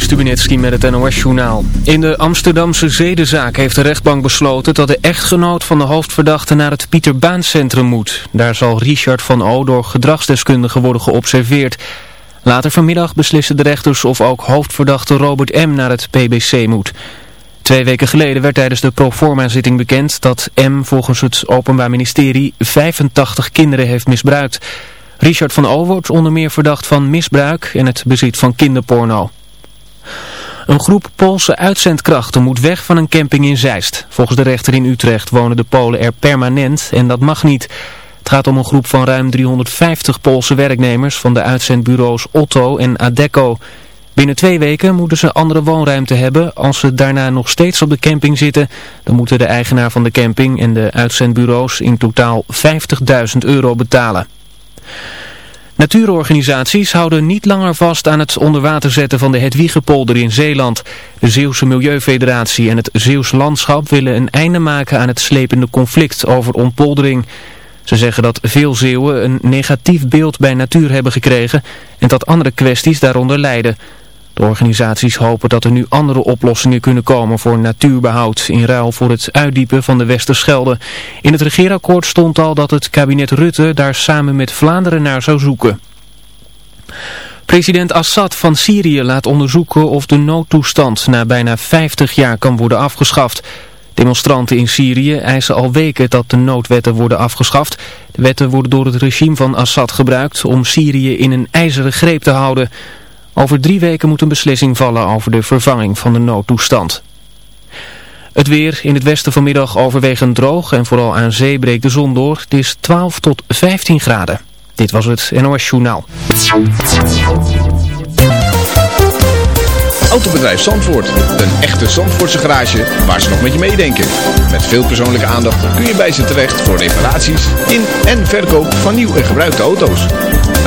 Stubenitski met het NOS-journaal. In de Amsterdamse zedenzaak heeft de rechtbank besloten dat de echtgenoot van de hoofdverdachte naar het Pieter Baan Centrum moet. Daar zal Richard van O door gedragsdeskundigen worden geobserveerd. Later vanmiddag beslissen de rechters of ook hoofdverdachte Robert M. naar het PBC moet. Twee weken geleden werd tijdens de proforma-zitting bekend dat M. volgens het Openbaar Ministerie 85 kinderen heeft misbruikt... Richard van O wordt onder meer verdacht van misbruik en het bezit van kinderporno. Een groep Poolse uitzendkrachten moet weg van een camping in Zeist. Volgens de rechter in Utrecht wonen de Polen er permanent en dat mag niet. Het gaat om een groep van ruim 350 Poolse werknemers van de uitzendbureaus Otto en Adecco. Binnen twee weken moeten ze andere woonruimte hebben. Als ze daarna nog steeds op de camping zitten, dan moeten de eigenaar van de camping en de uitzendbureaus in totaal 50.000 euro betalen. Natuurorganisaties houden niet langer vast aan het onderwater zetten van de Hedwiegepolder in Zeeland. De Zeeuwse Milieufederatie en het Zeeuws Landschap willen een einde maken aan het slepende conflict over ontpoldering. Ze zeggen dat veel Zeeuwen een negatief beeld bij natuur hebben gekregen en dat andere kwesties daaronder lijden. Organisaties hopen dat er nu andere oplossingen kunnen komen voor natuurbehoud in ruil voor het uitdiepen van de Westerschelde. In het regeerakkoord stond al dat het kabinet Rutte daar samen met Vlaanderen naar zou zoeken. President Assad van Syrië laat onderzoeken of de noodtoestand na bijna 50 jaar kan worden afgeschaft. Demonstranten in Syrië eisen al weken dat de noodwetten worden afgeschaft. De wetten worden door het regime van Assad gebruikt om Syrië in een ijzeren greep te houden. Over drie weken moet een beslissing vallen over de vervanging van de noodtoestand. Het weer in het westen vanmiddag overwegend droog en vooral aan zee breekt de zon door. Het is 12 tot 15 graden. Dit was het NOS Journaal. Autobedrijf Zandvoort. Een echte Zandvoortse garage waar ze nog met je meedenken. Met veel persoonlijke aandacht kun je bij ze terecht voor reparaties in en verkoop van nieuw en gebruikte auto's.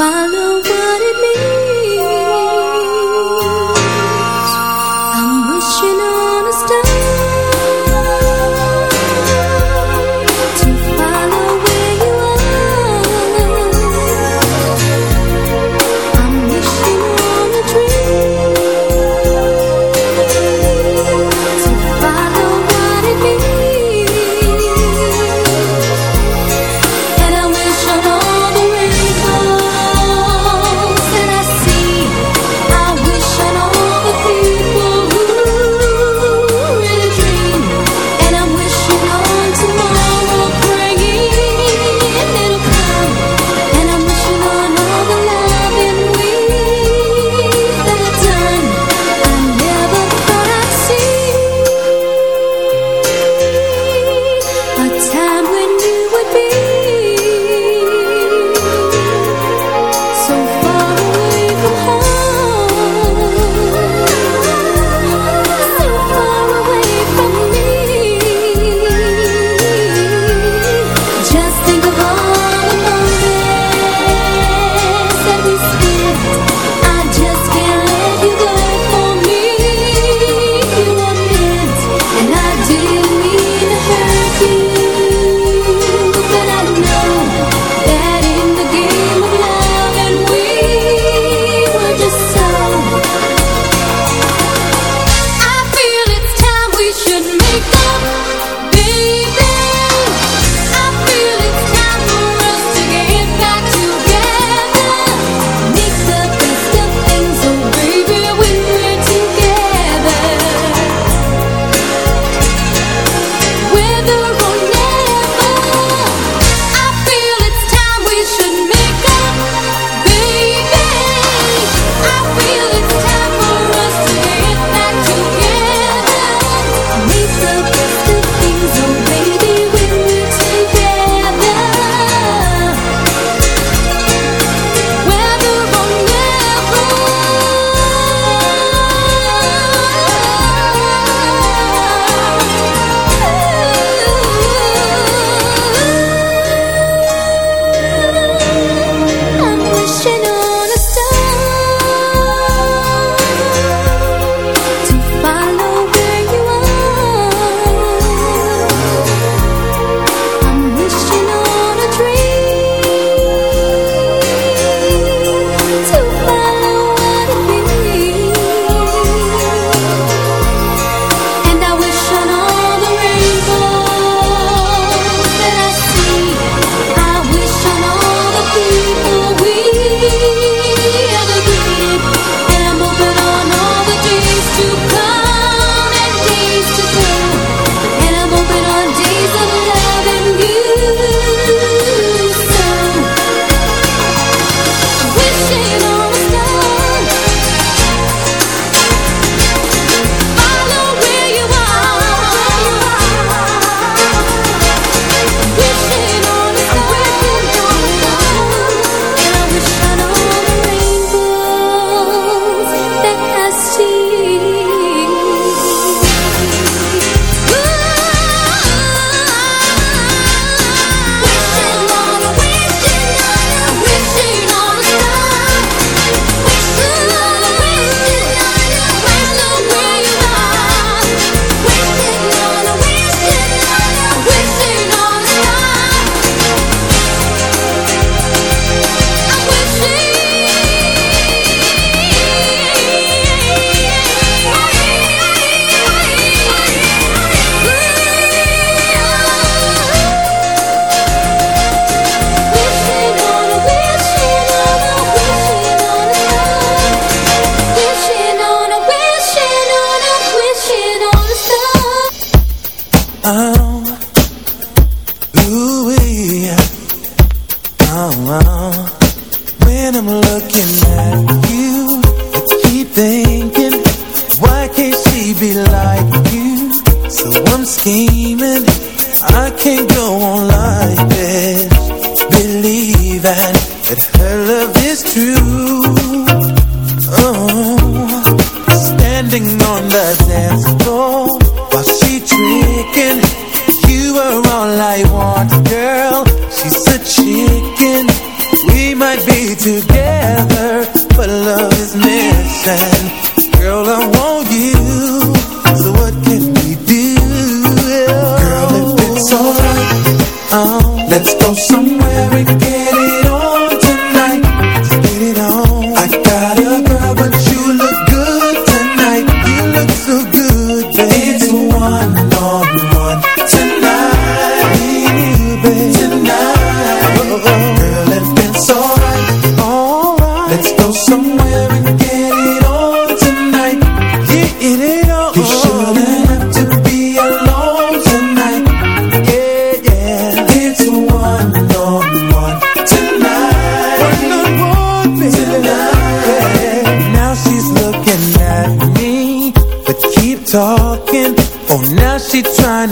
花落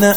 the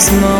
this moment,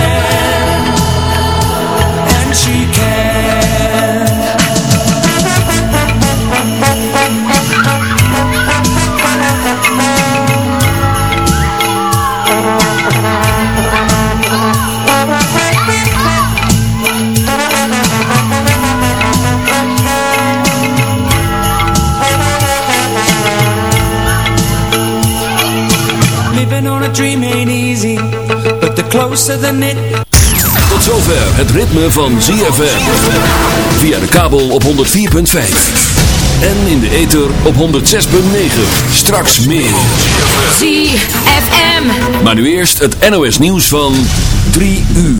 dream ain't easy But the closer the knit Tot zover het ritme van ZFM. Via de kabel op 104.5. En in de ether op 106.9. Straks meer. ZFM. Maar nu eerst het NOS nieuws van 3 uur.